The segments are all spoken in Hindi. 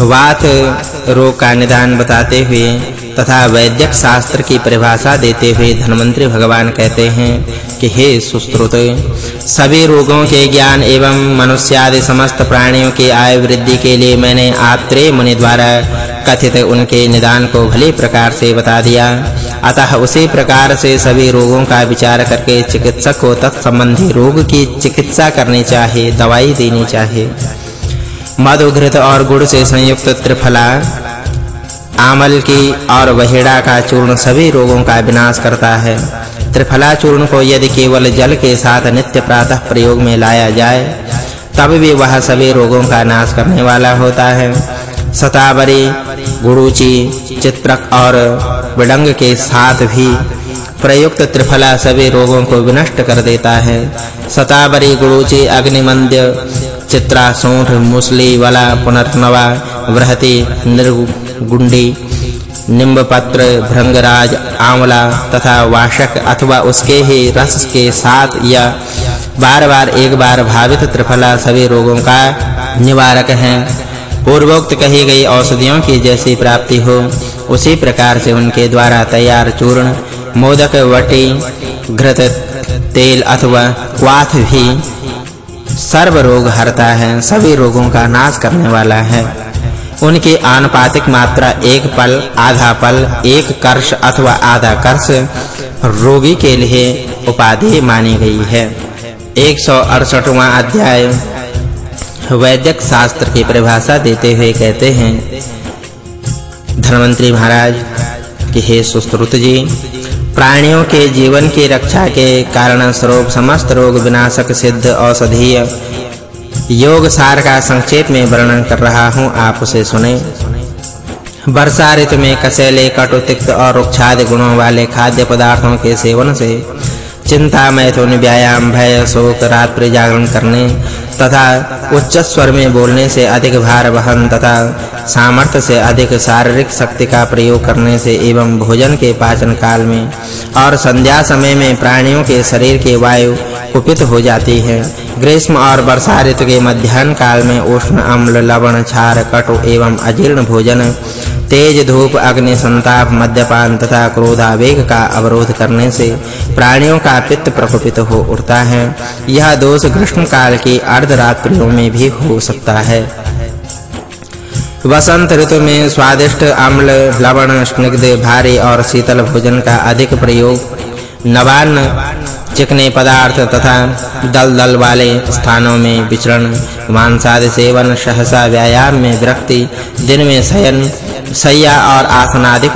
वात रोग का निदान बताते हुए तथा वैद्यक शास्त्र की परिभाषा देते हुए धनवंतरी भगवान कहते हैं कि हे सुश्रुत, सभी रोगों के ज्ञान एवं मनुष्य आदि समस्त प्राणियों की आयु वृद्धि के लिए मैंने आत्रेय मुनि द्वारा कथित उनके निदान को भले प्रकार से बता दिया। अतः उसी प्रकार से सभी रोगों का विचार करके चिकित्सक को तत्संबंधी रोग की चिकित्सा करनी चाहिए, दवाई देनी चाहिए। मधु और गुड़ से संयुक्त त्रिफला, आमल की और वहेड़ा का चूर्ण सभी रोगों का विनाश करता है। त्रिफला चूर्ण को यदि केवल जल के साथ नित्य प्रातः प्रयोग में लाया जाए, तब भी वह सभी रोगों का नाश करने वाला होता है। सतावरी, गुरुचि, चित्रक और विडंग के साथ भी प्रयुक्त त्रिफला सभी रोगों को विनष्ट कर देता है। सतावरी, गुरुचि, अग्निमंद्य चित्रा सूंठ मुसली वाला पुनर्नवा बृहति निर्गुंडी निम्बपत्र भृंगराज आंवला तथा वाशक अथवा उसके ही रस के साथ या बार-बार एक बार भावित त्रिफला सभी रोगों का निवारक है। पूर्वोक्त कही गई औषधियों की जैसी प्राप्ति हो, उसी प्रकार से उनके द्वारा तैयार चूर्ण, मोदक वटी, घृत, तेल अथवा क्वाथ भी सर्व रोग हरता है, सभी रोगों का नाश करने वाला है। उनकी आनुपातिक मात्रा एक पल, आधा पल, एक कर्ष अथवा आधा कर्ष रोगी के लिए उपाधि मानी गई है। 168वां अध्याय। वैद्यक शास्त्र की परिभाषा देते हुए कहते हैं धनवंतरी महाराज, कि हे सुश्रुत जी प्राणियों के जीवन की रक्षा के कारण स्वरूप समस्त रोग विनाशक, सिद्ध, औषधीय योग सार का संक्षेप में वर्णन कर रहा हूँ, आप उसे सुने। वर्षा ऋतु में कसेले कटु तिक्त और रुक्षादि गुणों वाले खाद्य पदार्थों के सेवन से चिंता मैथुन व्यायाम भय, शोक, रात्रि जागरण करने तथा उच्च स्वर में बोलने से अधिक भार वहन तथा सामर्थ्य से अधिक शारीरिक शक्ति का प्रयोग करने से एवं भोजन के पाचन काल में और संध्या समय में प्राणियों के शरीर की वायु कुपित हो जाती है। ग्रीष्म और वर्षा ऋतु के मध्याह्न काल में उष्ण, अम्ल, लवण, क्षार, कटु एवं अजीर्ण भोजन तेज धूप, अग्नि, संताप, मद्यपान तथा क्रोधावेग का अवरोध करने से प्राणियों का पित्त प्रकोपित हो उठता है। यह दोष ग्रीष्म काल की अर्धरात्रियों में भी हो सकता है। वसंत ऋतु में स्वादिष्ट अम्ल, लवण, स्निग्ध, भारी और शीतल भोजन का अधिक प्रयोग, नवान्न, चिकने पदार्थ तथा दलदल वाले स्थानों में विचरण, मांसादि सेवन, सहसा व्यायाम में विरक्ति, दिन में शयन सैया और आसनादिक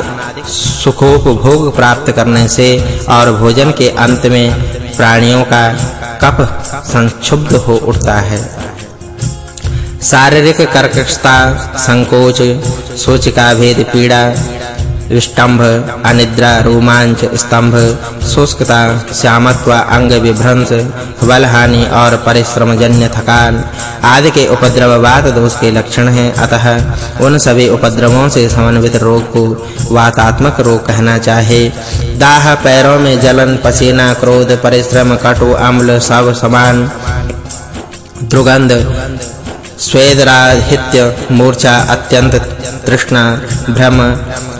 सुखोपभोग प्राप्त करने से और भोजन के अंत में प्राणियों का कफ संक्षुब्ध हो उठता है। शारीरिक कर्कशता, संकोच सोच का भेद, पीड़ा विष्टंभ अनिद्रा, रोमांच स्तंभ शुष्कता, श्यामत्व, अंग विभ्रंश, बलहानि और परिश्रम जन्य थकान आदि के उपद्रव वात दोष के लक्षण हैं। अतः उन सभी उपद्रवों से समन्वित रोग को वातात्मक रोग कहना चाहिए दाह, पैरों में जलन, पसीना, क्रोध, परिश्रम, कटु, अम्ल सब समान, दुर्गंध, स्वेदराहित्य, मूर्छा, अत्यंत तृष्णा, भ्रम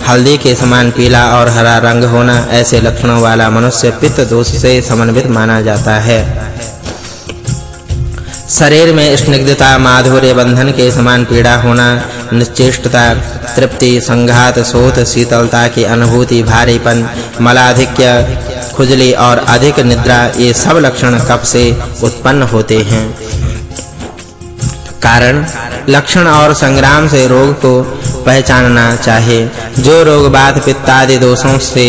हल्दी के समान पीला और हरा रंग होना ऐसे लक्षणों वाला मनुष्य पित्त दोष से समन्वित माना जाता है। शरीर में स्निग्धता, माधुर्य, बंधन के समान पीड़ा होना, निश्चेष्टता, तृप्ति, संघात शोथ शीतलता की अनुभूति, भारीपन, मलाधिक्य, खुजली और अधिक निद्रा, ये सब लक्षण कफ से उत्पन्न होते हैं। कारण, लक्षण और संग्राम से रोग को पहचानना चाहिए जो रोग बात पित्त आदि दोषों से,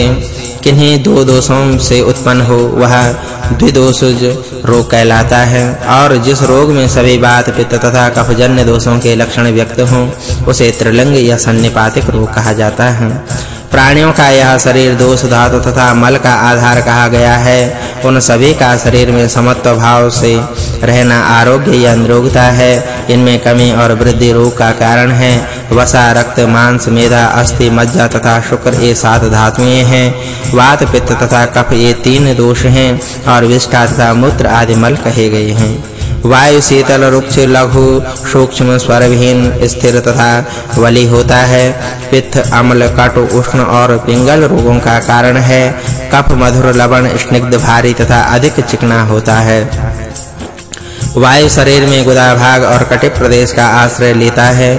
किन्हीं दो दोषों से उत्पन्न हो, वह द्विदोषज रोग कहलाता है। और जिस रोग में सभी बात पित्त तथा कफजन्य दोषों के लक्षण व्यक्त हों, उसे त्रिलिंग या सन्निपातिक रोग कहा जाता है। प्राणियों का यह शरीर दोष धातु तथा मल का आधार कहा गया है। उन सभी का शरीर में समत्व भाव से रहना आरोग्य या निरोगता है। इनमें कमी और वृद्धि रोग का कारण है। वसा रक्त मांस मेधा अस्थि मज्जा तथा शुक्र ये सात धातुएँ हैं। वात पित्त तथा कफ ये तीन दोष हैं और विष्ठा तथा मूत्र आदि मल कहे गए हैं। वायु शीतल रुक्ष लघु सूक्ष्म स्वरविहीन स्थिर तथा वली होता है। पित्त, अम्ल, कटु, उष्ण और पिंगल रोगों का कारण है। कफ, मधुर लवण, स्निग्ध भारी तथा अधिक चिकना होता है। वायु शरीर में गुदा भाग और कटिप प्रदेश का आश्रय लेता है।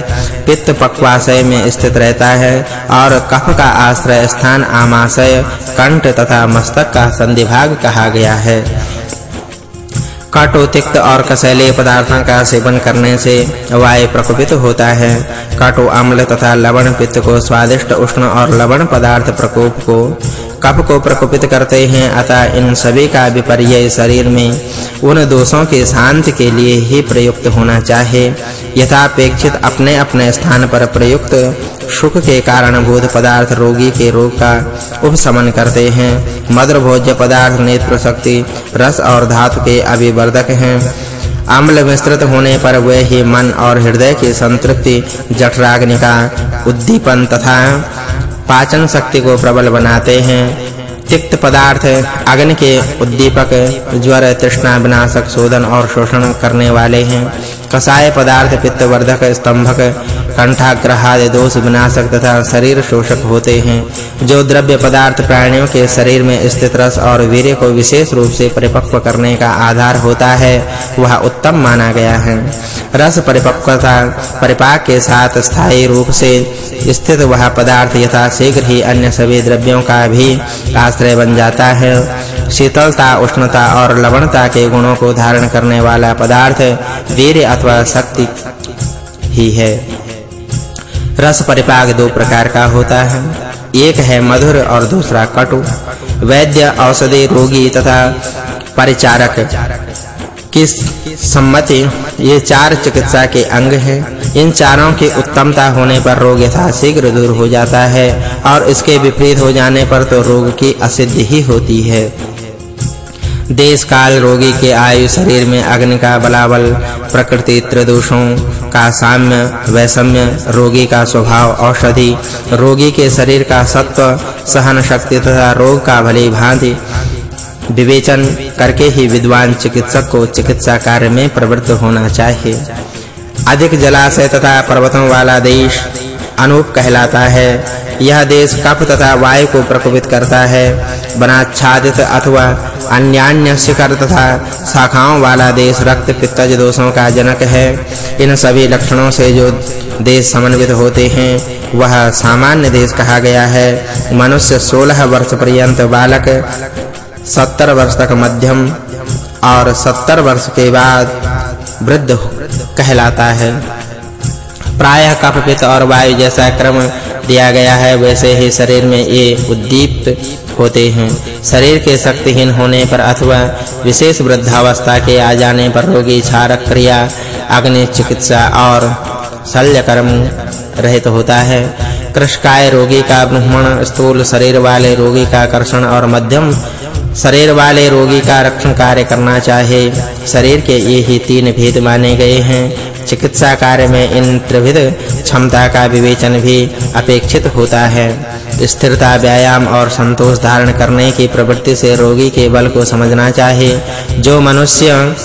पित्त पक्वाशय में स्थित रहता है और कफ का आश्रय स्थान आमाशय, कंठ तथा मस्तक का संधिभाग कहा गया है। कटु तिक्त और कसैले पदार्थों का सेवन करने से वायु प्रकोपित होता है। कटु अम्ल तथा लवण पित्त को स्वादिष्ट उष्ण और लवण पदार्थ प्रकोप को कफ को प्रकोपित करते हैं अतः इन सभी का विपर्य शरीर में उन दोषों के शांति के लिए ही प्रयुक्त होना चाहिए यथापेक्षित अपने-अपने स्थान पर प्रयुक्त सुख के कारण बोध पदार्थ रोगी के रोग का उपशमन करते हैं। मधुर भोज्य पदार्थ नेत्र शक्ति, रस और धातु के अभिवर्धक हैं। अम्ल मिश्रित होने पर वे ही मन और हृदय की संतृप्ति, जठराग्नि का उद्दीपन तथा पाचन शक्ति को प्रबल बनाते हैं। तिक्त पदार्थ, अग्नि के उद्दीपक, ज्वर, तृष्णा, विनाशक, शोधन और शोषण करने वाले हैं। कसाय पदार्थ, पित्तवर्धक, स्तंभक कंठाग्रह आदि दोष विनाशक तथा शरीर शोषक होते हैं। जो द्रव्य पदार्थ प्राणियों के शरीर में स्थित रस और वीर्य को विशेष रूप से परिपक्व करने का आधार होता है, वह उत्तम माना गया है। रस परिपक्वता, परिपाक के साथ स्थायी रूप से स्थित वह पदार्थ यथा शीघ्र ही अन्य सभी द्रव्यों का भी आश्रय बन जाता है। शीतलता, उष्णता और लवणता के गुणों को धारण करने वाला पदार्थ वीर्य अथवा शक्ति ही है। रस परिपाक दो प्रकार का होता है। एक है मधुर और दूसरा कटु। वैद्य, औषधि, रोगी तथा परिचारक। किस सम्मति? ये चार चिकित्सा के अंग हैं। इन चारों की उत्तमता होने पर रोग यथा शीघ्र दूर हो जाता है और इसके विपरीत हो जाने पर तो रोग की असिद्धि ही होती है। देश काल रोगी के आयु शरीर में अग्नि का बलाबल, प्रकृति त्रिदोषों का साम्य, वैषम्य, रोगी का स्वभाव, औषधि, रोगी के शरीर का सत्व सहन शक्ति तथा रोग का भली भांति विवेचन करके ही विद्वान चिकित्सक को चिकित्सा कार्य में प्रवृत्त होना चाहिए। अधिक जलाशय तथा पर्वतों वाला देश अनूप कहलाता है। यह देश कफ तथा वायु को प्रकोपित करता है। वनाच्छादित अथवा अन्यान्य शिखर तथा शाखाओं वाला देश रक्त पित्तज दोषों का जनक है। इन सभी लक्षणों से जो देश समन्वित होते हैं, वह सामान्य देश कहा गया है। मनुष्य 16 वर्ष पर्यंत बालक 70 वर्ष तक मध्यम और 70 वर्ष के बाद वृद्ध कहलाता है। प्रायः कफ और वायु जैसा क्रम दिया गया है, वैसे ही शरीर में ये उद्दीप्त होते हैं। शरीर के शक्तिहीन होने पर अथवा विशेष वृद्धावस्था के आ जाने पर रोगी क्षारक क्रिया, अग्नि चिकित्सा और शल्य कर्म रहित होता है। कृष्काय रोगी का ब्रह्मण स्थूल शरीर वाले रोगी का कर्षण और मध्यम शरीर वाले रोगी का रक्षण कार्य करना चाहिए शरीर के ये ही तीन भेद माने गए हैं। चिकित्सा कार्य में इन त्रिविध क्षमता का विवेचन भी अपेक्षित होता है। स्थिरता, व्यायाम और संतोष धारण करने की प्रवृत्ति से रोगी के बल को समझना चाहिए। जो मनुष्य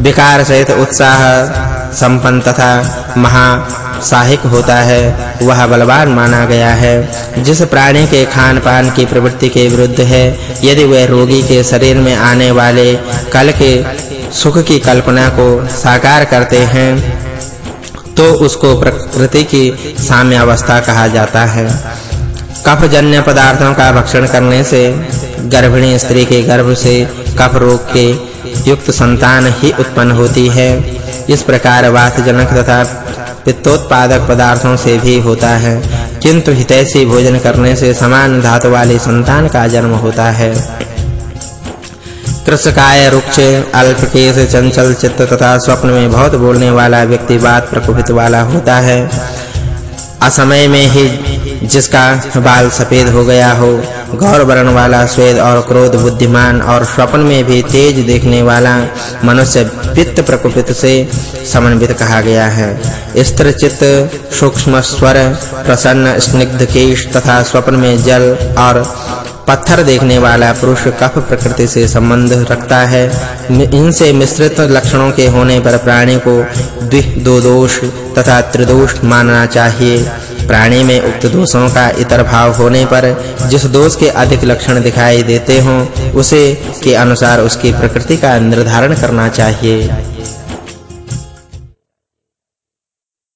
विकार सहित उत्साह, संपन्न तथा महा साहिक होता है, वह बलवान माना गया है। जिस प्राणी के खान पान की प्रवृत्ति के विरुद्ध है, यदि वह रोगी के शरीर में आने वाले कल के सुख की कल्पना को साकार करते हैं तो उसको प्रकृति की साम्य अवस्था कहा जाता है। कफजन्य पदार्थों का भक्षण करने से गर्भिणी स्त्री के गर्भ से कफ रोग के युक्त संतान ही उत्पन्न होती है। इस प्रकार वातजनक तथा पित्तोत्पादक पदार्थों से भी होता है, किंतु हितैषी भोजन करने से समान धातु वाले संतान का जन्म होता है। कृषकाय रुक्ष अल्पकेश चंचल चित्त तथा स्वप्न में बहुत बोलने वाला व्यक्ति बात प्रकोपित वाला होता है। असमय में ही जिसका बाल सफ़ेद हो गया हो गौर वर्ण वाला स्वेद और क्रोध बुद्धिमान और स्वप्न में भी तेज देखने वाला मनुष्य पित्त प्रकोपित से समन्वित कहा गया है। स्त्र चित्त, सूक्ष्म स्वर, प्रसन्न, स्निग्ध केश तथा स्वप्न में जल और पत्थर देखने वाला पुरुष कफ प्रकृति से संबंध रखता है। इनसे मिश्रित लक्षणों के होने पर प्राणी को द्वि दोष तथा त्रिदोष मानना चाहिए। प्राणी में उक्त दोषों का इतर भाव होने पर जिस दोष के अधिक लक्षण दिखाई देते हों, उसे के अनुसार उसकी प्रकृति का निर्धारण करना चाहिए।